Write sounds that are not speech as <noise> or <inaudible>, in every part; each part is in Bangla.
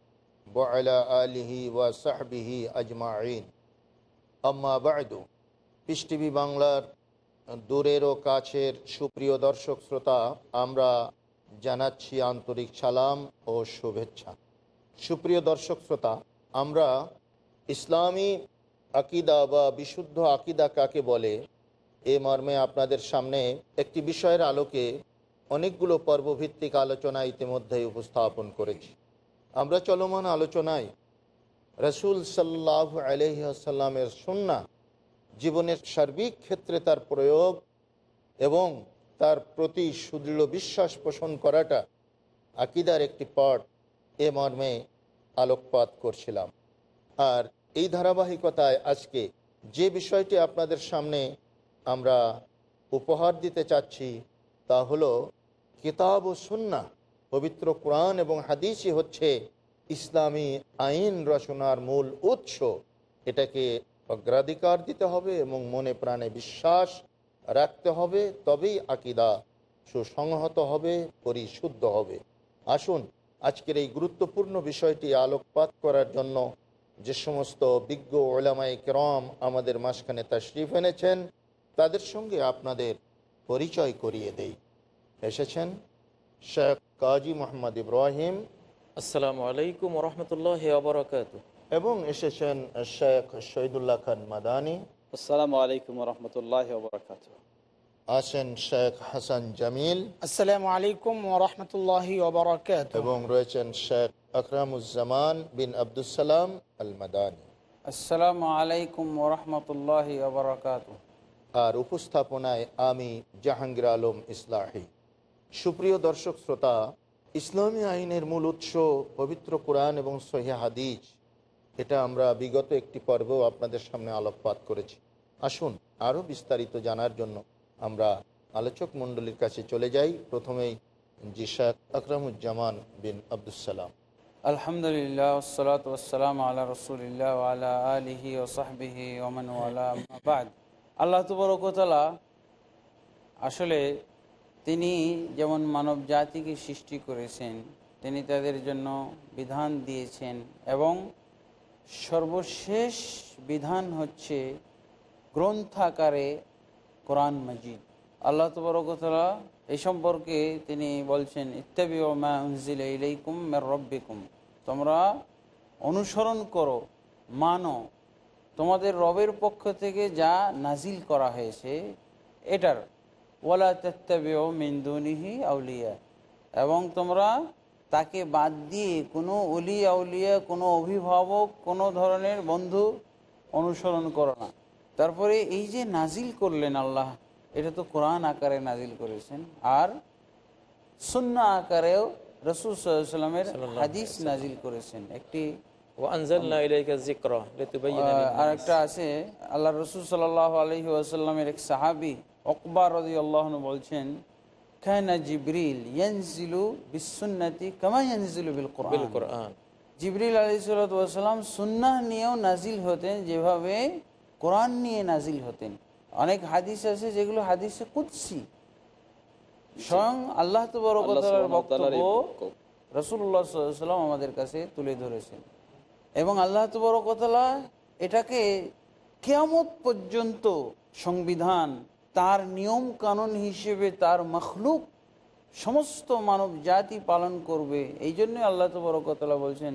আলিহি ওয়া সাহবিহি আজমাইন আম্মা বায়দু পিস টিভি বাংলার দূরের ও কাছের সুপ্রিয় দর্শক শ্রোতা, আমরা জানাচ্ছি আন্তরিক সালাম ও শুভেচ্ছা। সুপ্রিয় দর্শক শ্রোতা, আমরা ইসলামী আকিদা বা বিশুদ্ধ আকিদা কাকে বলে, এ মর্মে আপনাদের সামনে একটি বিষয়ের আলোকে অনেকগুলো পর্বভিত্তিক আলোচনা ইতিমধ্যেই উপস্থাপন করেছি। আমরা চলমান আলোচনায় রসুল সাল্লাহ আলহিহাসাল্লামের সুন্না জীবনের সার্বিক ক্ষেত্রে তার প্রয়োগ এবং তার প্রতি সুদৃঢ় বিশ্বাস পোষণ করাটা আকিদার একটি পট এ মর্মে আলোকপাত করছিলাম। আর এই ধারাবাহিকতায় আজকে যে বিষয়টি আপনাদের সামনে আমরা উপহার দিতে চাচ্ছি তা হলো কিতাব ও সুন্না পবিত্র কোরআন এবং হাদিসই হচ্ছে ইসলামী আইন রচনার মূল উৎস। এটাকে অগ্রাধিকার দিতে হবে এবং মনে প্রাণে বিশ্বাস রাখতে হবে, তবেই আকিদা সুসংহত হবে, পরিশুদ্ধ হবে। আসুন, আজকের এই গুরুত্বপূর্ণ বিষয়টি আলোকপাত করার জন্য যে সমস্ত বিজ্ঞ ওলামাই কেরম আমাদের মাঝখানে তশরিফ এনেছেন, তাদের সঙ্গে আপনাদের পরিচয় করিয়ে দেই। এসেছেন শেখ কাজী মোহাম্মদ ইব্রাহিম আসসালামু আলাইকুম রহমতুল্লাহ আবরকাত এবং এসেছেন শেখ শহীদুল্লাহ খান মাদানী আসসালামু আলাইকুম রহমতুল্লাহ বরকাত আছেন শেখ হাসান জামিল আসসালামু আলাইকুম ওরহমতুল্লাহ ওবরাকাত এবং রয়েছেন শেখ আকরামুজ্জামান বিন আবদুসালাম আল মাদানী আসসালামু আলাইকুম ওরহমতুল্লাহ বরকাত আর উপস্থাপনায় আমি জাহাঙ্গীর আলম ইসলাহি। সুপ্রিয় দর্শক শ্রোতা, ইসলামী আইনের মূল উৎস পবিত্র কোরআন এবং সহিহ হাদিজ এটা আমরা বিগত একটি পর্বেও আপনাদের সামনে আলোকপাত করেছি। আসুন আরও বিস্তারিত জানার জন্য আমরা আলোচক মণ্ডলীর কাছে চলে যাই। প্রথমেই জি শেখ আকরামুজ্জামান বিন আবদুসালাম আলহামদুলিল্লাহ আল্লাহ আলিহি আসলে তিনি যেমন মানব জাতিকে সৃষ্টি করেছেন, তিনি তাদের জন্য বিধান দিয়েছেন এবং সর্বশেষ বিধান হচ্ছে গ্রন্থাকারে কোরআন মজিদ। আল্লাহ তবরকতলা এই সম্পর্কে তিনি বলছেন ইত্যাবি ইলাইকুম রব্বিকুম। তোমরা অনুসরণ করো, মানো, তোমাদের রবের পক্ষ থেকে যা নাজিল করা হয়েছে, এটার তেত্তাবিও মিন্দুনিহি আউলিয়া। এবং তোমরা তাকে বাদ দিয়ে কোনো অলি আউলিয়া কোনো অভিভাবক কোনো ধরনের বন্ধু অনুসরণ করো না। তারপরে এই যে নাজিল করলেন আল্লাহ এটা তো কোরআন আকারে নাজিল করেছেন। আর সুন্না আকারেও রসুল সাল্লামের হাদিস নাজিল করেছেন। একটি আর একটা আছে আল্লাহ রসুল সাল্লাহ আলহি আসাল্লামের এক সাহাবি অকবর রদি বলছেন খায়না জিবরিল ইয়ানজিলু বিসুন্নতি কামা বিল কোরআন। জিবরিল আলী সাল্লাম সুন্নাহ নিয়েও নাজিল হতেন যেভাবে কোরআন নিয়ে নাজিল হতেন। অনেক হাদিস আছে যেগুলো হাদিসে কুৎসি স্বয়ং আল্লাহ তবরকতার বক্তব্য রসুল্লাহ সাল্লাম আমাদের কাছে তুলে ধরেছেন। এবং আল্লাহ তবরকতলা এটাকে কেয়ামত পর্যন্ত সংবিধান তার নিয়ম কানুন হিসেবে তার মখলুক সমস্ত মানব জাতি পালন করবে। এই জন্য আল্লাহ তবরকতলা বলছেন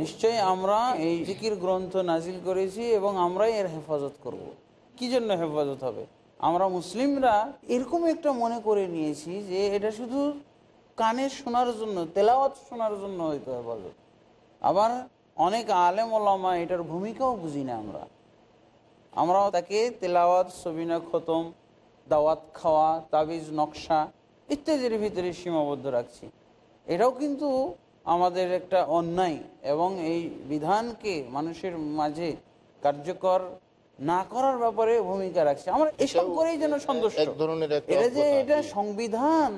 নিশ্চয়ই আমরা এই জিকির গ্রন্থ নাজিল করেছি এবং আমরাই এর হেফাজত করব। কি জন্য হেফাজত হবে? আমরা মুসলিমরা এরকম একটা মনে করে নিয়েছি যে এটা শুধু কানে শোনার জন্য তেলাওয়াত শোনার জন্য হয়তো হেফাজত। আবার অনেক আলেম ওলামা এটার ভূমিকাও বুঝি না আমরা। আমরাও তাকে তেলাওয়াত সবিনা খতম দাওয়াত খাওয়া তাবিজ নকশা ইত্যাদির ভিতরে সীমাবদ্ধ রাখছি। এটাও কিন্তু আমাদের একটা অন্যায় এবং এই বিধানকে মানুষের মাঝে কার্যকর না করার ব্যাপারে ভূমিকা রাখছে। আমরা এসব করেই যেন সন্তুষ্ট। এটা যে এটা সংবিধান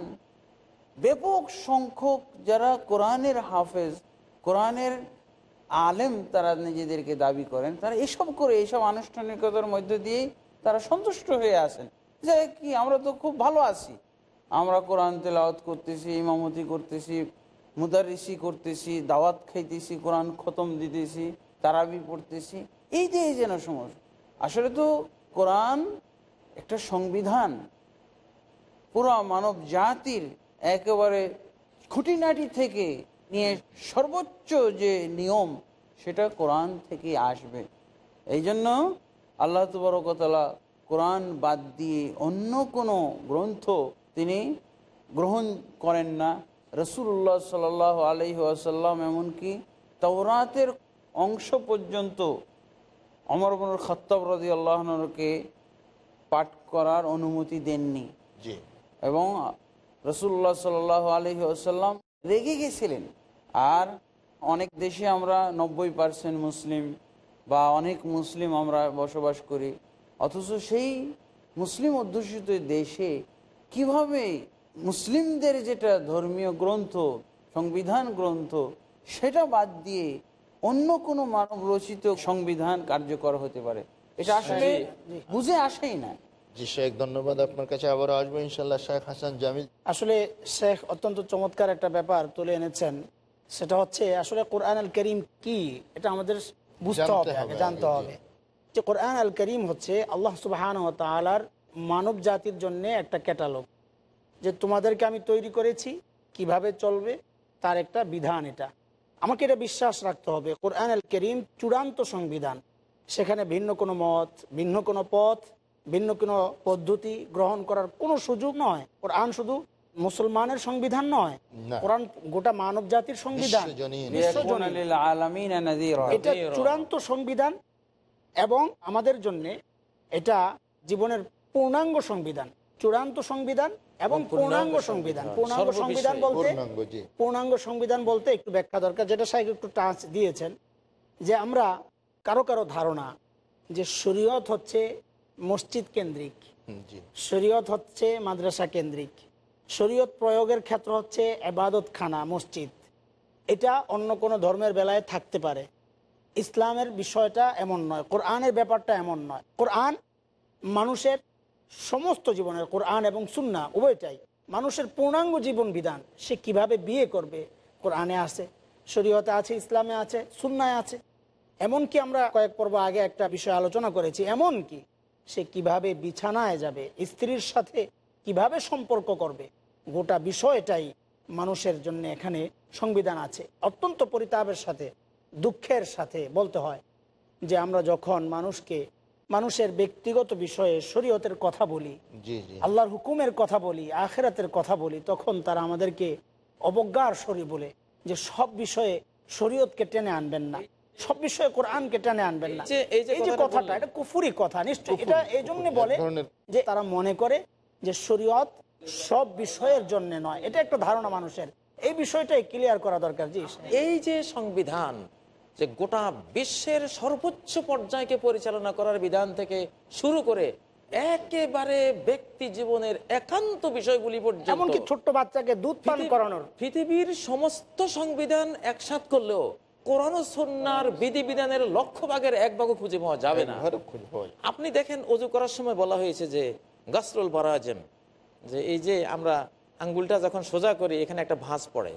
ব্যাপক সংখ্যক যারা কোরআনের হাফেজ কোরআনের আলেম তারা নিজেদেরকে দাবি করেন, তারা এসব করে এইসব আনুষ্ঠানিকতার মধ্য দিয়েই তারা সন্তুষ্ট হয়ে আসেন যে কি, আমরা তো খুব ভালো আছি। আমরা কোরআন তেলাওয়াত করতেছি, ইমামতি করতেছি মুদারিসি করতেছি, দাওয়াত খাইতেছি, কোরআন খতম দিতেছি, তারাবি পড়তেছি। এই যে এই যেন সমস্যা আসলে তো কোরআন একটা সংবিধান। পুরা মানব জাতির একেবারে খুঁটিনাটি থেকে নিয়ে সর্বোচ্চ যে নিয়ম সেটা কোরআন থেকে আসবে। এই জন্য আল্লাহ তবরকতলা কোরআন বাদ দিয়ে অন্য কোনো গ্রন্থ তিনি গ্রহণ করেন না। রসুল্লাহ সাল আলহি আসাল্লাম এমনকি তওরাতের অংশ পর্যন্ত অমর বনুর খত্তাব রাজি আল্লাহনকে পাঠ করার অনুমতি দেননি। এবং রসুল্লাহ সাল আলহি আসাল্লাম রেগে গেছিলেন। আর অনেক দেশে আমরা নব্বই পার্সেন্ট মুসলিম বা অনেক মুসলিম আমরা বসবাস করি। অথচ সেই মুসলিম অধ্যুষিত দেশে কীভাবে মুসলিমদের যেটা ধর্মীয় গ্রন্থ সংবিধান গ্রন্থ সেটা বাদ দিয়ে অন্য কোনো মানব রচিত সংবিধান কার্যকর হতে পারে? এটা আসলে বুঝে আসেই না। জি শেখ ধন্যবাদ আপনার কাছে। আবারও আসব ইনশাল্লাহ। শেখ হাসান জামিল। আসলে শেখ অত্যন্ত চমৎকার একটা ব্যাপার তুলে এনেছেন। সেটা হচ্ছে আসলে কোরআন আল করিম কি? এটা আমাদের বুঝতে হবে আগে জানতে হবে। যে কোরআন আল করিম হচ্ছে আল্লাহ সুবাহান তালার মানব জাতির জন্য একটা ক্যাটালগ। যে তোমাদেরকে আমি তৈরি করেছি কীভাবে চলবে তার একটা বিধান এটা। আমাকে এটা বিশ্বাস রাখতে হবে। কোরআন আল করিম চূড়ান্ত সংবিধান। সেখানে ভিন্ন কোনো মত ভিন্ন কোনো পথ ভিন্ন কোনো পদ্ধতি গ্রহণ করার কোনো সুযোগ নয়। কোরআন শুধু মুসলমানের সংবিধান নয় কোরআন গোটা মানব জাতির সংবিধান এটা চূড়ান্ত সংবিধান এবং আমাদের জন্য এটা জীবনের পূর্ণাঙ্গ সংবিধান। চূড়ান্ত সংবিধান এবং পূর্ণাঙ্গ সংবিধান। পূর্ণাঙ্গ সংবিধান বলতে পূর্ণাঙ্গ সংবিধান বলতে একটু ব্যাখ্যা দরকার যেটা সাহেব একটু টাচ দিয়েছেন যে আমরা কারও কারও ধারণা যে শরীয়ত হচ্ছে মসজিদ কেন্দ্রিক শরীয়ত হচ্ছে মাদ্রাসা কেন্দ্রিক শরীয়ত প্রয়োগের ক্ষেত্র হচ্ছে এবাদত খানা মসজিদ। এটা অন্য কোনো ধর্মের বেলায় থাকতে পারে। ইসলামের বিষয়টা এমন নয়, কোরআনের ব্যাপারটা এমন নয়। কোরআন মানুষের সমস্ত জীবনের, কোরআন এবং সুন্না উভয়টাই মানুষের পূর্ণাঙ্গ জীবন বিধান। সে কীভাবে বিয়ে করবে? কোরআনে আছে, শরীয়তে আছে, ইসলামে আছে, সুন্নায় আছে। এমনকি আমরা কয়েক পর্ব আগে একটা বিষয় আলোচনা করেছি, এমন কি? সে কীভাবে বিছানায় যাবে? স্ত্রীর সাথে কীভাবে সম্পর্ক করবে? গোটা বিষয়টাই মানুষের জন্য এখানে সংবিধান আছে। অত্যন্ত পরিতাপের সাথে দুঃখের সাথে বলতে হয় যে আমরা যখন মানুষকে মানুষের ব্যক্তিগত বিষয়ে শরীয়তের কথা বলি জি জি। আল্লাহর হুকুমের কথা বলি আখেরাতের কথা বলি তখন তারা আমাদেরকে অবজ্ঞার শরী বলে যে সব বিষয়ে শরীয়তকে টেনে আনবেন না। সব বিষয়ে কোরআনকে টেনে আনবেন না। এই যে- কথাটা কথাটা এটা কুফুরি কথা নিশ্চয় এটা এই জন্য বলে যে তারা মনে করে যে শরীয়ত সব বিষয়ের জন্য নয়। এটা একটা ধারণা মানুষের। এই বিষয়টাই ক্লিয়ার করা দরকার জি এই যে সংবিধান যে গোটা বিশ্বের সর্বোচ্চ পর্যায়কে পরিচালনা করার বিধান থেকে শুরু করে একেবারে ব্যক্তি জীবনের একান্ত বিষয়গুলি পর্যন্ত এমনকি ছোট্ট বাচ্চাকে দুধ পান করানোর। পৃথিবীর সমস্ত সংবিধান একসাথ করলেও কোরআন ও সন্ন্যার বিধিবিধানের লক্ষ্য ভাগের এক ভাগও খুঁজে পাওয়া যাবে না। আপনি দেখেন অজু করার সময় বলা হয়েছে যে গাসরুল বারাজেম যে এই যে আমরা আঙ্গুলটা যখন সোজা করি এখানে একটা ভাঁজ পড়ে।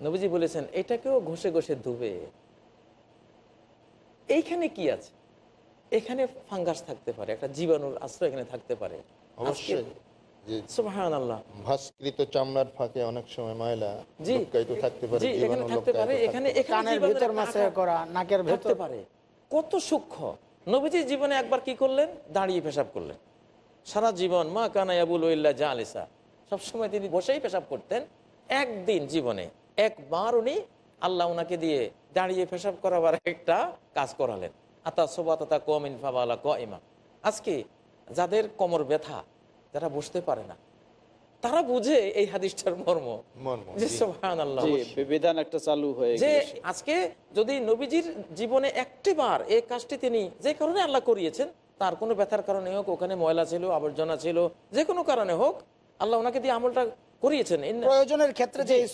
নবীজি বলেছেন এটাকেও ঘষে ঘষে ধুবে। এইখানে কি আছে? এখানে ফাঙ্গাস থাকতে পারে একটা জীবাণুর আশ্রয় এখানে থাকতে পারে। অবশ্যই। যে সুবাহান ভাস্কৃত চামড়ার ফাঁকে অনেক সময় ময়লা থাকতে পারে এখানে থাকতে পারে ভেতর করা নাকের পারে। কত সূক্ষ্ম। নবীজির জীবনে একবার কি করলেন? দাঁড়িয়ে পেশাব করলেন। সারা জীবন মা কানায়াবুল ইল্লা জা আলিসা সবসময় তিনি বসেই পেশাব করতেন একদিন জীবনে একবার উনি আল্লাহ ওনাকে দিয়ে দাঁড়িয়ে পেশাব করাবার একটা কাজ করালেন। আতা সোবাত আতা কম ইনফাবালা ক ইমা আজকে যাদের কোমর ব্যথা যারা বসতে পারে না। তারা বুঝে এই হাদিসটার মর্ম। বিধান একটা চালু হয়ে যে আজকে যদি নবীজির জীবনে একটি বার এই কাজটি তিনি যে কারণে আল্লাহ করিয়েছেন তার কোনো ব্যথার কারণে হোক ওখানে ময়লা ছিল আবর্জনা ছিল যে কোনো কারণে হোক আল্লাহ ওনাকে দিয়ে আমলটা করিয়েছেন। প্রয়োজনের ক্ষেত্রে যে এই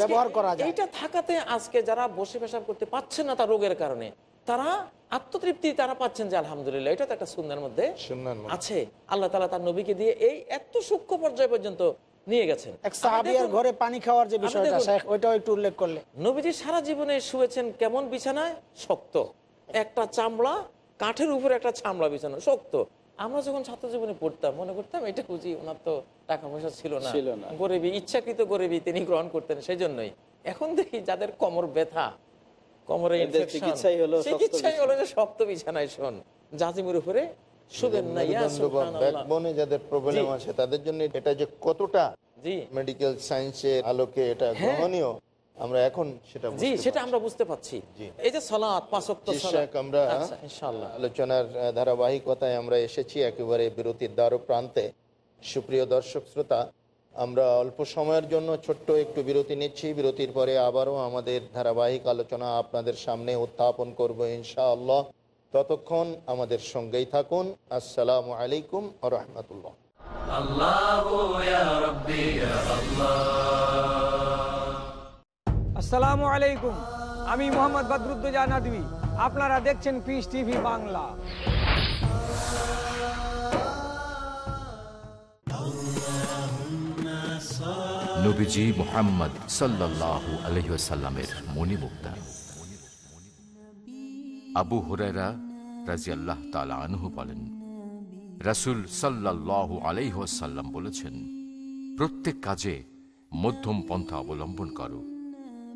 ব্যবহার করা যায়। এইটা থাকাতে আজকে যারা বসে পেশাব করতে পারছেন না তার রোগের কারণে তারা আত্মতৃপ্তি তারা পাচ্ছেন যে আলহামদুলিল্লাহ এটা তো একটা সুন্দর মধ্যে আছে। আল্লাহ তালা তার নবীকে দিয়ে এই এত সূক্ষ্ম পর্যায় পর্যন্ত নিয়ে গেছেন। এক সাহাবিয়ার ঘরে পানি খাওয়ার যে আপনি বিষয়টা শেখ ওইটাও একটু উল্লেখ করলে। নবীজি সারা জীবনে শুয়েছেন কেমন বিছানায়? শক্ত। একটা চামড়া কাঠের উপরে একটা চামড়া বিছানা শক্ত। আমরা যখন ছাত্র জীবনে পড়তাম মনে করতাম এটা বুঝি ওনার তো টাকা পয়সা ছিল না। গরিবী ইচ্ছাকৃত গরিবী তিনি গ্রহণ করতেন সেই জন্যই এখন দেখি যাদের কোমর ব্যথা কোমরে চিকিৎসাই হলো চিকিৎসাই হলো যে শক্ত বিছানায় শোন জাজিমের উপরে যাদের প্রবলেম। আছে তাদের জন্য এটা যে কতটা জি। মেডিকেল সায়েন্সের আলোকে এটা গ্রহণীয় আমরা এখন সেটা জি সেটা আমরা বুঝতে পাচ্ছি এই যে সালাত পাঁচ আমরা আচ্ছা, আলোচনার ধারাবাহিকতায় আমরা এসেছি একেবারে বিরতির দ্বার প্রান্তে সুপ্রিয় দর্শক শ্রোতা আমরা অল্প সময়ের জন্য ছোট্ট একটু বিরতি নিচ্ছি। বিরতির পরে আবারও আমাদের ধারাবাহিক আলোচনা আপনাদের সামনে উত্থাপন করব ইনশাআল্লাহ। ততক্ষণ আমাদের সঙ্গেই থাকুন। আসসালামু আলাইকুম রহমতুল্লাহ। আসসালামু আলাইকুম। আমি মোহাম্মদ বদরুদ্দোজা আপনারা দেখছেন পিস টিভি বাংলা। নবীজি মোহাম্মদ সাল্লাল্লাহু আলহিসাল্লামের মণিমুক্তা। আবু বলেছেন, প্রত্যেক কাজে মধ্যম পন্থা অবলম্বন করো।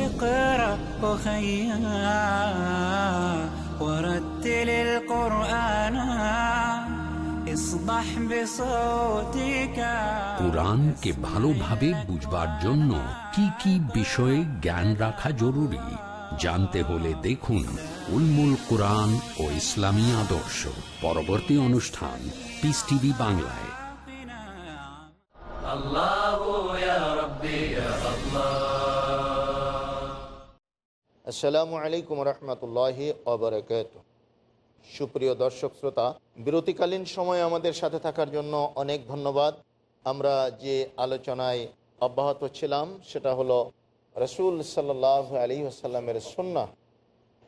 اقرأ أخيا ورتل القرآن اصبح بصوتك কোরআনকে ভালোভাবে বুঝবার জন্য কি কি বিষয়ে জ্ঞান রাখা জরুরি জানতে হলে দেখুন উলমুল কোরআন ও ইসলামী আদর্শ পরবর্তী অনুষ্ঠান পিস টিভি বাংলায় الله আসসালামু আলাইকুম রহমতুল্লাহ অবরাকাত সুপ্রিয় দর্শক শ্রোতা, বিরতিকালীন সময় আমাদের সাথে থাকার জন্য অনেক ধন্যবাদ। আমরা যে আলোচনায় অব্যাহত ছিলাম, সেটা হলো রসুল সাল্লাহ আলী আসাল্লামের সন্না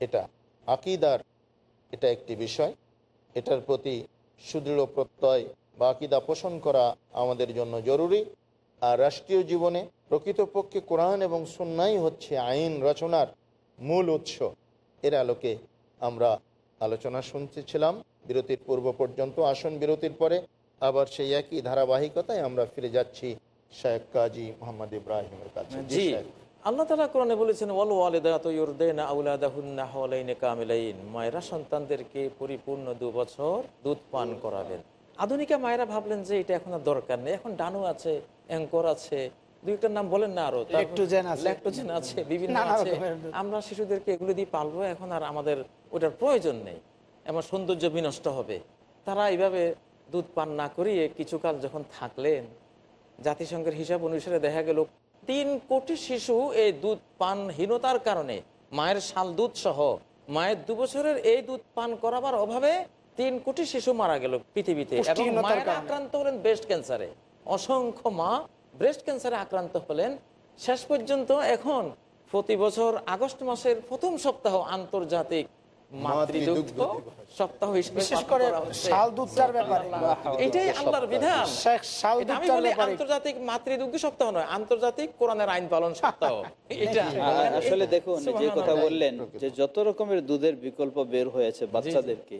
এটা আকিদার, এটা একটি বিষয়। এটার প্রতি সুদৃঢ় প্রত্যয় বা আকিদা পোষণ করা আমাদের জন্য জরুরি। আর রাষ্ট্রীয় জীবনে প্রকৃতপক্ষে কোরআন এবং সুন্নাই হচ্ছে আইন রচনার মূল উৎস। এর আলোকে আমরা আলোচনা শুনতেছিলাম। বিরতির পূর্ব পর্যন্ত আসন বিরতির পরে আবার সেই একই ধারাবাহিকতায় আমরা ফিরে যাচ্ছি শেখ কাজী মোহাম্মদ ইব্রাহিমের কাছে। জি। আল্লাহ তালা কোরআনে বলেছেন ওয়াল ওয়ালিদাত ইউরদিনা আউলাদাহুন্না হাওলাইনে কামিলাইন। মায়েরা সন্তানদেরকে পরিপূর্ণ দু বছর দুধ পান করাবেন। আধুনিকা মায়েরা ভাবলেন যে এটা এখন আর দরকার নেই। এখন ডানু আছে অ্যাঙ্কর আছে নাম বলেন না আরও ল্যাকটোজেন আছে। ল্যাকটোজেন আছে বিভিন্ন আছে। আমরা শিশুদেরকে এগুলো দিয়ে পালবো এখন আর আমাদের ওটার প্রয়োজন নেই। এমন সৌন্দর্য বিনষ্ট হবে। তারা এইভাবে দুধ পান না করিয়ে কিছুকাল যখন থাকলেন জাতিসংঘের হিসাব অনুসারে দেখা গেল তিন কোটি শিশু এই দুধ পানহীনতার কারণে মায়ের শাল দুধ সহ মায়ের দু বছরের এই দুধ পান করাবার অভাবে তিন কোটি শিশু মারা গেল পৃথিবীতে। এবং মায়েরা। আক্রান্ত হলেন ব্রেস্ট ক্যান্সারে অসংখ্য মা ব্রেস্ট ক্যান্সারে আক্রান্ত হলেন। শেষ পর্যন্ত এখন প্রতি বছর আগস্ট মাসের প্রথম সপ্তাহ আন্তর্জাতিক মাতৃদুগ্ধ সপ্তাহ বিশেষ করে শাল দুধটার ব্যাপারে। এটাই আল্লাহর বিধান। শাল দুধটার ব্যাপারে। আন্তর্জাতিক মাতৃদুগ্ধ সপ্তাহ নয় আন্তর্জাতিক কোরআনের আইন পালন সপ্তাহ। <laughs> এটা আসলে দেখুন যে কথা বললেন যে যত রকমের দুধের বিকল্প বের হয়েছে বাচ্চাদেরকে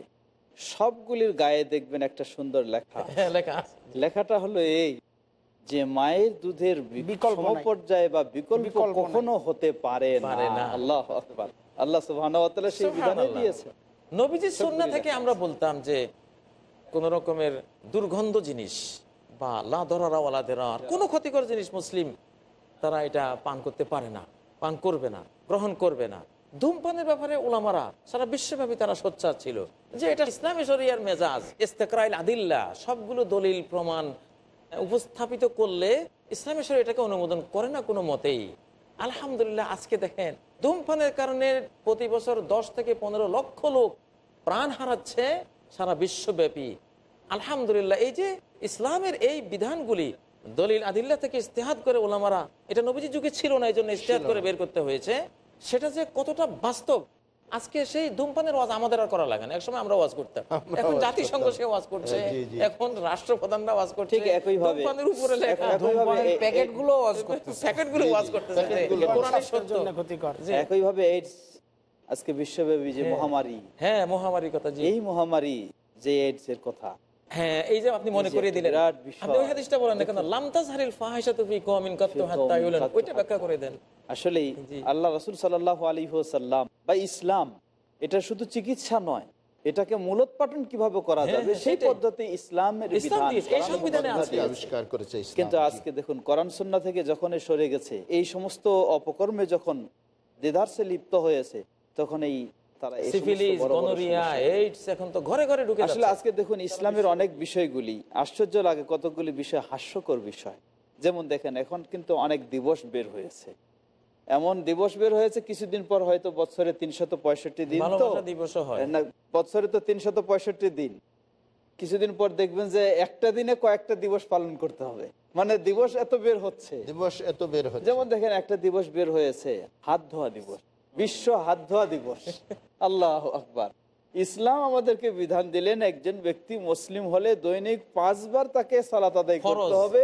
সবগুলির গায়ে দেখবেন একটা সুন্দর লেখা হ্যাঁ, লেখা লেখাটা হলো এই যে মায়ের দুধের বিকল্প পর্যায়ে বা বিকল্প। কখনো হতে পারে না। আল্লাহ আল্লাহ সুবহানাহু ওয়া সেই বিধানে দিয়েছে নবীজির সুন্না থেকে আমরা বলতাম যে কোন রকমের দুর্গন্ধ জিনিস বা লা দরারা ওয়ালা দেরার কোনো ক্ষতিকর জিনিস মুসলিম তারা এটা পান করতে পারে না পান করবে না গ্রহণ করবে না। ধূমপানের ব্যাপারে ওলামারা সারা বিশ্বব্যাপী তারা সোচ্চার ছিল যে এটা ইসলামী শরিয়ার মেজাজ ইস্তেকরাইল আদিল্লা সবগুলো দলিল প্রমাণ উপস্থাপিত করলে ইসলামী শরীর এটাকে অনুমোদন করে না কোনো মতেই। আলহামদুলিল্লাহ আজকে দেখেন ধূমপানের কারণে প্রতি বছর দশ থেকে পনেরো লক্ষ লোক প্রাণ হারাচ্ছে সারা বিশ্বব্যাপী। আলহামদুলিল্লাহ এই যে ইসলামের এই বিধানগুলি দলিল আদিল্লা থেকে ইস্তেহাদ করে ওলামারা এটা নবীজি যুগে ছিল না এই জন্য ইস্তেহাত করে বের করতে হয়েছে। সেটা যে কতটা বাস্তব আজকে সেই ধূমপানের ওয়াজ আমাদের আর করা লাগে না। একসময় আমরা ওয়াজ করতাম। এখন জাতিসংঘ সে ওয়াজ করছে। জি। এখন রাষ্ট্রপ্রধানরা ওয়াজ করছে। ধূমপানের উপরে লেখা। প্যাকেটগুলো ওয়াজ করতেছে। প্যাকেটগুলো ওয়াজ করতেছে। কোরআনের সত্য। একইভাবে এইডস আজকে বিশ্বব্যাপী যে হ্যাঁ। মহামারী। হ্যাঁ মহামারীর কথা যে এই মহামারী যে এইডস এর কথা হ্যাঁ এই যে আপনি মনে এই দিলেন। আপনি ওই হাদিসটা বলেন না কেন? লামতাজ হারিল ফাহিশাতু ফি কওমিন কাত্তু হাত্তা ইউলান। ওইটা ব্যাখ্যা করে দেন। আসলেই আল্লাহ রসুল সাল্লাহ আলী সাল্লাম বা ইসলাম এটা শুধু চিকিৎসা নয় এটাকে মূলোৎপাটন কীভাবে করা হ্যাঁ, যাবে? হ্যাঁ, সেই পদ্ধতি ইসলামের। আবিষ্কার করেছে কিন্তু আজকে দেখুন কোরআন সন্না থেকে যখন সরে গেছে এই সমস্ত অপকর্মে যখন দেদারসে লিপ্ত হয়েছে তখন এই সিফিলিস বড় বড় গনোরিয়া এইডস এখন তো ঘরে ঘরে ঢুকে আসলে আজকে দেখুন ইসলামের অনেক বিষয়গুলি আশ্চর্য লাগে কতগুলি বিষয় হাস্যকর বিষয়। যেমন দেখেন এখন কিন্তু অনেক দিবস বের হয়েছে। এমন দিবস বের হয়েছে কিছুদিন পর হয়তো বছরে তিনশত পঁয়ষট্টি দিন তো। হয়। বছরে তো তিনশত পঁয়ষট্টি দিন। কিছুদিন পর দেখবেন যে একটা দিনে কয়েকটা দিবস পালন করতে হবে। মানে দিবস এত বের হচ্ছে। দিবস এত বের হচ্ছে। যেমন দেখেন একটা দিবস বের হয়েছে হাত ধোয়া দিবস। বিশ্ব হাত ধোয়া দিবস। <laughs> আল্লাহ আকবার। ইসলাম আমাদেরকে বিধান দিলেন একজন ব্যক্তি মুসলিম হলে দৈনিক পাঁচবার তাকে সালাত আদায় করতে হবে।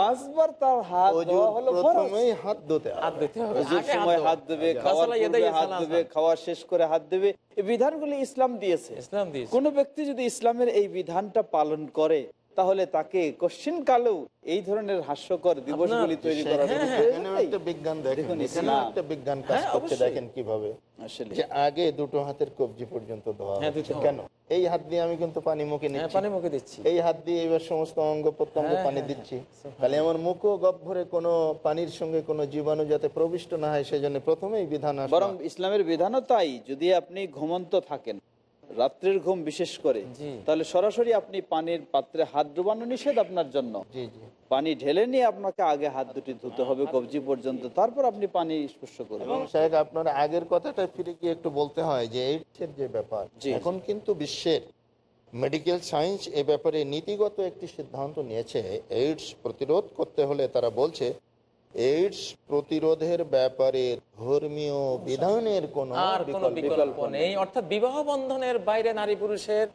পাঁচবার তার হাত ধোয়া হলো প্রথমেই হাত ধুতে হবে। হাত দিতে হবে অজুর আগে সময় হাত দেবে খাওয়ার হাত। দেবে খাওয়া শেষ করে হাত দেবে। এই বিধানগুলি ইসলাম দিয়েছে। ইসলাম দিয়েছে। কোন ব্যক্তি যদি ইসলামের এই বিধানটা পালন করে তাহলে তাকে কোশ্চিন কালেও এই ধরনের হাস্যকর দিবসগুলি তৈরি করার হ্যাঁ, হ্যাঁ। একটা বিজ্ঞান দেখেন। একটা বিজ্ঞান কাজ হ্যাঁ, করতে দেখেন কীভাবে। যে আগে দুটো হাতের কবজি পর্যন্ত ধোয়া হ্যাঁ। কেন? এই হাত দিয়ে আমি কিন্তু পানি মুখে হ্যাঁ নিচ্ছি। পানি মুখে দিচ্ছি। এই হাত দিয়ে এবার সমস্ত অঙ্গ প্রত্যঙ্গ হ্যাঁ, পানি হ্যাঁ, দিচ্ছি। হ্যাঁ। তাহলে আমার মুখও গহ্বরে কোনো পানির সঙ্গে কোনো জীবাণু যাতে প্রবিষ্ট না হয় সেজন্য প্রথমেই বিধান বরং ইসলামের বিধানও তাই যদি আপনি ঘুমন্ত থাকেন। রাত্রের ঘুম বিশেষ করে তাহলে সরাসরি আপনি পানির পাত্রে হাত ডুবানো নিষেধ আপনার জন্য। পানি ঢেলে নিয়ে আপনাকে আগে হাত দুটি ধুতে হবে কবজি পর্যন্ত তারপর আপনি পানি স্পর্শ করবেন সাহেব আপনার আগের কথাটা ফিরে গিয়ে একটু বলতে হয় যে এইডসের যে ব্যাপার। এখন কিন্তু বিশ্বের মেডিকেল সায়েন্স এ ব্যাপারে নীতিগত একটি সিদ্ধান্ত নিয়েছে এইডস প্রতিরোধ করতে হলে তারা বলছে এইডস প্রতিরোধের ব্যাপারে ধর্মীয় বিধানের কোনো আর কোনো বিকল্প নেই। অর্থাৎ বিবাহ বন্ধনের বাইরে নারী পুরুষের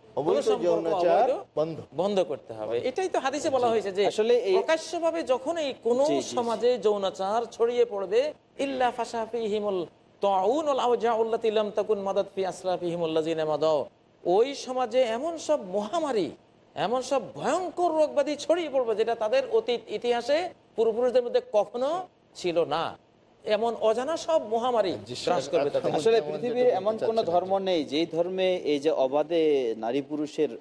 বন্ধ। বন্ধ করতে হবে। এটাই তো হাদিসে বলা হয়েছে যে আসলে এই- প্রকাশ্যভাবে যখন এই কোন। সমাজে যৌনাচার ছড়িয়ে পড়বে ইল্লা ফাসাফি হিমুল ওই সমাজে এমন সব মহামারী এমন সব ভয়ঙ্কর রোগবাদী ছড়িয়ে পড়বে যেটা তাদের অতীত ইতিহাসে পূর্বপুরুষদের মধ্যে কখনো ছিল না। এমন অজানা সব মহামারী গ্রাস করবে আসলে পৃথিবীর এমন কোন ধর্ম নেই যেই ধর্মে এই যে অবাধে নারী পুরুষের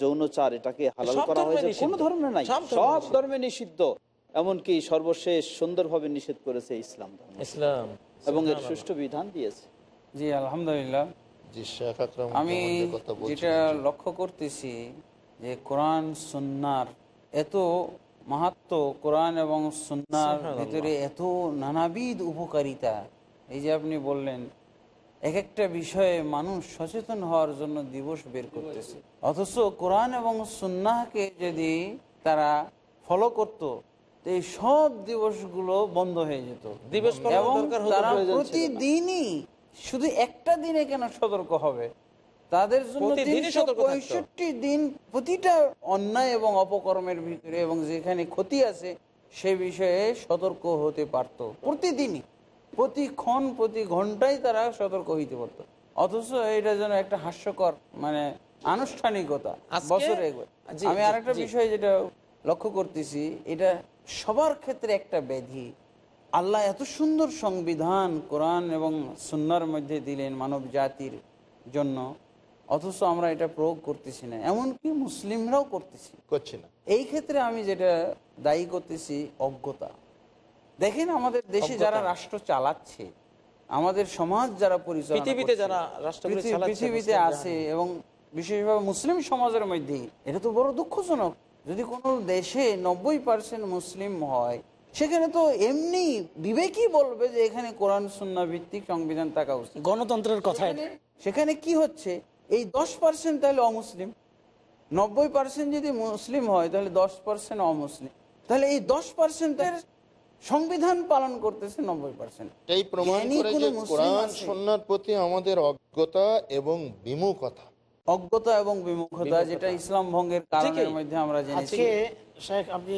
যৌনচার এটাকে হালাল করা হয়েছে। কোন ধর্মে নাই। সব ধর্মে নিষিদ্ধ। এমনকি সর্বশেষ সুন্দরভাবে নিষেধ করেছে ইসলাম ধর্ম। ইসলাম। এবং এর সুষ্ঠু বিধান দিয়েছে। জি আলহামদুলিল্লাহ। আমি যে যেটা লক্ষ্য করতেছি যে কোরআন সুন্নার এত মাহাত্ম কোরআন এবং সুবহানাল্লাহ। ভিতরে এত নানাবিধ উপকারিতা। এই যে আপনি বললেন এক একটা বিষয়ে মানুষ সচেতন হওয়ার জন্য দিবস বের করতেছে। অথচ কোরআন এবং সুন্নাহকে যদি তারা ফলো করত এই সব দিবসগুলো বন্ধ হয়ে যেত। দিবস এবং তারা প্রতিদিনই শুধু একটা দিনে কেন সতর্ক হবে? তাদের জন্য। পঁয়ষট্টি দিন প্রতিটা অন্যায় এবং অপকর্মের ভিতরে এবং যেখানে ক্ষতি আছে সে বিষয়ে সতর্ক হতে পারত। প্রতিদিনই প্রতিক্ষণ প্রতি ঘন্টায় তারা সতর্ক হইতে পারত। অথচ এটা যেন একটা হাস্যকর মানে আনুষ্ঠানিকতা বছরে আমি আরেকটা। বিষয় যেটা লক্ষ্য করতেছি এটা সবার ক্ষেত্রে একটা ব্যাধি। আল্লাহ এত সুন্দর সংবিধান কোরআন এবং সুন্নার মধ্যে দিলেন মানব জাতির জন্য। অথচ আমরা এটা প্রয়োগ করতেছি না। এমনকি মুসলিমরাও করতেছি। করছি না। এই ক্ষেত্রে আমি যেটা দায়ী করতেছি অজ্ঞতা। দেখেন আমাদের দেশে যারা রাষ্ট্র চালাচ্ছে আমাদের সমাজ যারা পৃথিবীতে যারা রাষ্ট্রগুলি পৃথিবীতে আছে এবং বিশেষভাবে মুসলিম সমাজের মধ্যেই এটা তো বড় দুঃখজনক। যদি কোনো দেশে নব্বই পার্সেন্ট মুসলিম হয় সেখানে তো এমনি বিবেকই বলবে যে এখানে কোরআন সুন্না ভিত্তিক সংবিধান থাকা উচিত। গণতন্ত্রের কথা সেখানে কি হচ্ছে? এই দশ পার্সেন্ট তাহলে অমুসলিম। নব্বই পার্সেন্ট যদি মুসলিম হয় তাহলে দশ পার্সেন্ট অমুসলিম। তাহলে এই দশ পার্সেন্টের সংবিধান পালন করতেছে নব্বই পার্সেন্ট এই প্রমাণ কোরআন সন্ন্যার প্রতি আমাদের অজ্ঞতা এবং বিমুখতা। অজ্ঞতা এবং বিমুখতা যেটা ইসলাম ভঙ্গের কারণের মধ্যে আমরা জেনেছি। আজকে শেখ আপনি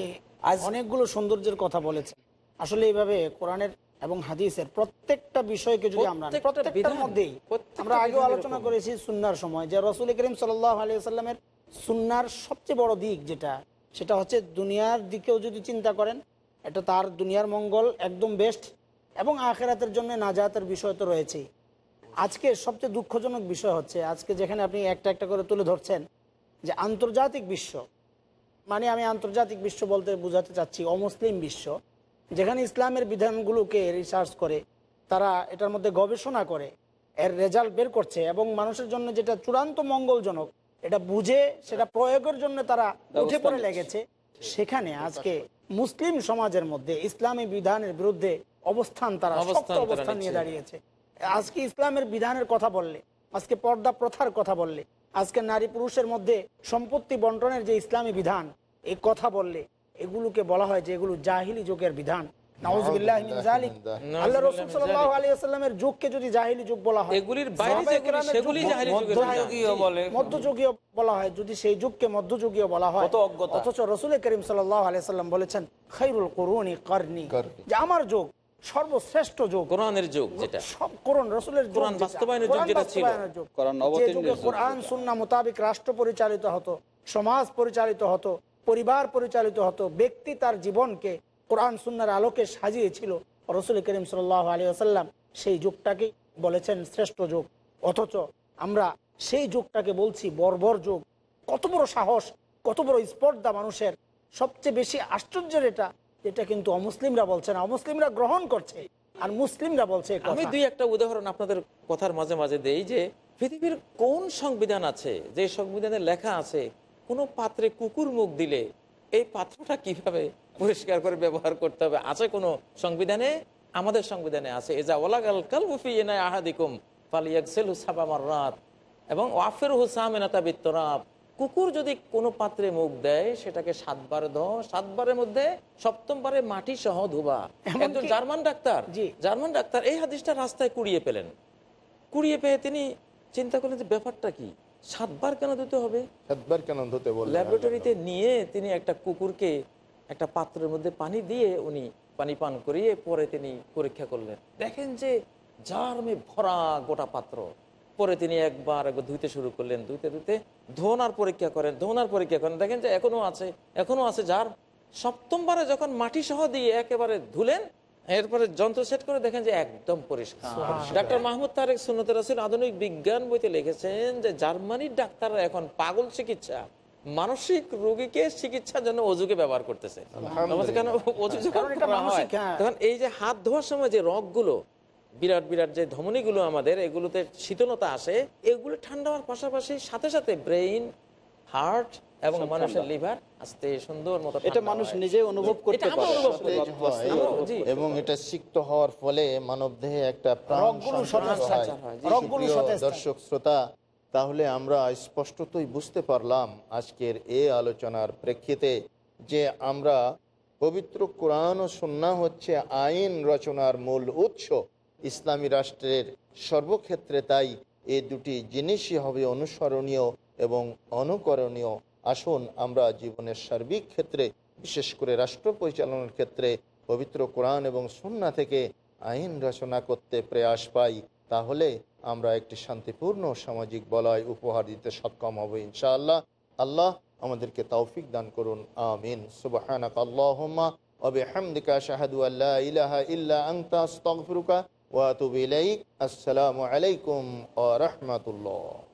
অনেকগুলো সৌন্দর্যের কথা বলেছেন। আসলে এইভাবে কোরআনের এবং হাদিসের প্রত্যেকটা বিষয়কে যদি আমরা প্রত্যেকটা প্রত্যেকটার মধ্যেই আমরা আগেও আলোচনা করেছি সুন্নার সময় যে রসুল করিম সাল্লাহ আলিয়া সাল্লামের সুন্নার সবচেয়ে বড় দিক যেটা সেটা হচ্ছে দুনিয়ার দিকেও যদি চিন্তা করেন এটা তার দুনিয়ার মঙ্গল একদম বেস্ট এবং আখেরাতের জন্য নাজাতের বিষয় তো রয়েছেই। আজকে সবচেয়ে দুঃখজনক বিষয় হচ্ছে আজকে যেখানে আপনি একটা একটা করে তুলে ধরছেন যে আন্তর্জাতিক বিশ্ব মানে আমি আন্তর্জাতিক বিশ্ব বলতে বোঝাতে চাচ্ছি অমুসলিম বিশ্ব যেখানে ইসলামের বিধানগুলোকে রিসার্চ করে তারা এটার মধ্যে গবেষণা করে এর রেজাল্ট বের করছে এবং মানুষের জন্য যেটা চূড়ান্ত মঙ্গলজনক এটা বুঝে সেটা প্রয়োগের জন্য তারা উঠে পড়ে লেগেছে। সেখানে আজকে মুসলিম সমাজের মধ্যে ইসলামী বিধানের বিরুদ্ধে অবস্থান তারা অবস্থান শক্ত অবস্থান নিয়ে দাঁড়িয়েছে। আজকে ইসলামের বিধানের কথা বললে আজকে পর্দা প্রথার কথা বললে আজকে নারী পুরুষের মধ্যে সম্পত্তি বন্টনের যে ইসলামী বিধান এই কথা বললে এগুলোকে বলা হয় যে এগুলো জাহিলি যুগের বিধান নাউজুবিল্লাহ মিন জালিক। আল্লাহ রসুল সাল্লাল্লাহু আলাইহি ওয়াসাল্লামের যুগকে যদি জাহিলি যুগ বলা হয় এগুলির বাইরে সাহাবায়ে যেগুলি, কেরামের সেগুলি যুগ জাহিলি যুগের মধ্যযুগীয় বিধান। বলে মধ্যযুগীয় বলা হয় যদি সেই যুগকে মধ্যযুগীয় বলা হয় অথচ রসুল করিম সাল্লাম বলেছেন খৈরুল করুনি করনি করনি। যে আমার যুগ সর্বশ্রেষ্ঠ যুগ কোরআনের যুগ যেটা সব কোরআন রসুলের কোরআন বাস্তবায়নের যুগ যেটা ছিল। কোরআন যে অবতীর্ণের যুগে যুগ কোরআন যেটা। সুন্না মোতাবেক রাষ্ট্র পরিচালিত হতো সমাজ পরিচালিত হতো পরিবার পরিচালিত হতো ব্যক্তি তার জীবনকে কোরআন সুন্নার আলোকে সাজিয়েছিল। রসুল করিম সাল্লাহ আলী আসাল্লাম সেই যুগটাকে বলেছেন শ্রেষ্ঠ যুগ। অথচ আমরা সেই যুগটাকে বলছি বর্বর যুগ। কত বড় সাহস কত বড় স্পর্ধা মানুষের। সবচেয়ে বেশি আশ্চর্যের এটা এটা কিন্তু অমুসলিমরা বলছে না। অমুসলিমরা গ্রহণ করছে আর মুসলিমরা বলছে আমি দুই একটা উদাহরণ আপনাদের কথার মাঝে মাঝে দেই যে পৃথিবীর কোন সংবিধান আছে? যে সংবিধানে লেখা আছে কোন পাত্রে কুকুর মুখ দিলে এই পাত্রটা কীভাবে পরিষ্কার করে ব্যবহার করতে হবে? আছে কোনো সংবিধানে? আমাদের সংবিধানে আছে এজা ওলাগাল কালবুফি এনায় আহাদিকুম ফালিয়াকসেল হুসাবা মাররাত এবং ওয়াফের হুসামিনাতা বিত্তরাব। কুকুর যদি কোনো পাত্রে মুখ দেয় সেটাকে সাতবার ধো সাতবারের মধ্যে সপ্তমবারে মাটি সহ ধোবা একজন জার্মান ডাক্তার জার্মান ডাক্তার এই হাদিসটা রাস্তায় কুড়িয়ে পেলেন। কুড়িয়ে পেয়ে তিনি চিন্তা করলেন যে ব্যাপারটা কি? সাতবার কেন ধুতে হবে? সাতবার কেন ধুতে বললেন? ল্যাবরেটরিতে নিয়ে তিনি একটা কুকুরকে একটা পাত্রের মধ্যে পানি দিয়ে উনি পানি পান করিয়ে পরে তিনি পরীক্ষা করলেন। দেখেন যে জার্মে ভরা গোটা পাত্র। পরে তিনি একবার একবার ধুইতে শুরু করলেন। ধুইতে ধুইতে ধোনার পরীক্ষা করেন ধোনার পরীক্ষা করেন। দেখেন যে এখনও আছে এখনও আছে যার সপ্তমবারে যখন মাটি সহ দিয়ে একেবারে ধুলেন এরপরে যন্ত্র সেট করে দেখেন যে একদম পরিষ্কার। ডাক্তার মাহমুদ তারেক সুন্নত রাসুল আধুনিক বিজ্ঞান বইতে লিখেছেন যে জার্মানির ডাক্তাররা এখন পাগল চিকিৎসা মানসিক রোগীকে চিকিৎসার জন্য অজুকে ব্যবহার করতেছে। হ্যাঁ। তখন এই যে হাত ধোয়ার সময় যে রগগুলো বিরাট বিরাট যে ধমনীগুলো আমাদের এগুলোতে শীতলতা আসে এগুলো ঠান্ডা হওয়ার পাশাপাশি সাথে সাথে ব্রেইন হার্ট এবং মানুষের লিভার আস্তে সুন্দর মতো এটা মানুষ। নিজে অনুভব করতে পারে। এবং এটা সিক্ত হওয়ার ফলে মানব দেহে একটা। দর্শক শ্রোতা তাহলে আমরা স্পষ্টতই বুঝতে পারলাম আজকের এ আলোচনার প্রেক্ষিতে যে আমরা পবিত্র কোরআন ও সন্না হচ্ছে আইন রচনার মূল উৎস। ইসলামী রাষ্ট্রের সর্বক্ষেত্রে তাই এ দুটি জিনিসই হবে অনুসরণীয় এবং অনুকরণীয়। আসুন আমরা জীবনের সার্বিক ক্ষেত্রে, বিশেষ করে রাষ্ট্র পরিচালনার ক্ষেত্রে, পবিত্র কোরআন এবং সুন্না থেকে আইন রচনা করতে প্রয়াস পাই, তাহলে আমরা একটি শান্তিপূর্ণ সামাজিক বলয় উপহার দিতে সক্ষম হব ইনশাআল্লাহ। আল্লাহ আমাদেরকে তৌফিক দান করুন, আমিন। সুবহানাক আল্লাহুম্মা ওয়া বিহামদিকা আশহাদু আল্লা ইলাহা আসসালামু আলাইকুম ওয়া রাহমাতুল্লাহ।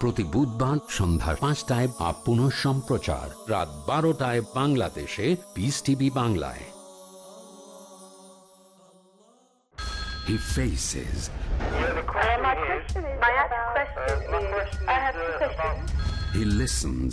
প্রতি বুধবার সন্ধ্যা পাঁচটায় বা পুনঃ সম্প্রচার রাত বারোটায় বাংলাদেশে পিস টিভি বাংলায় He faces, My question is, my question is, I have two questions. he listens,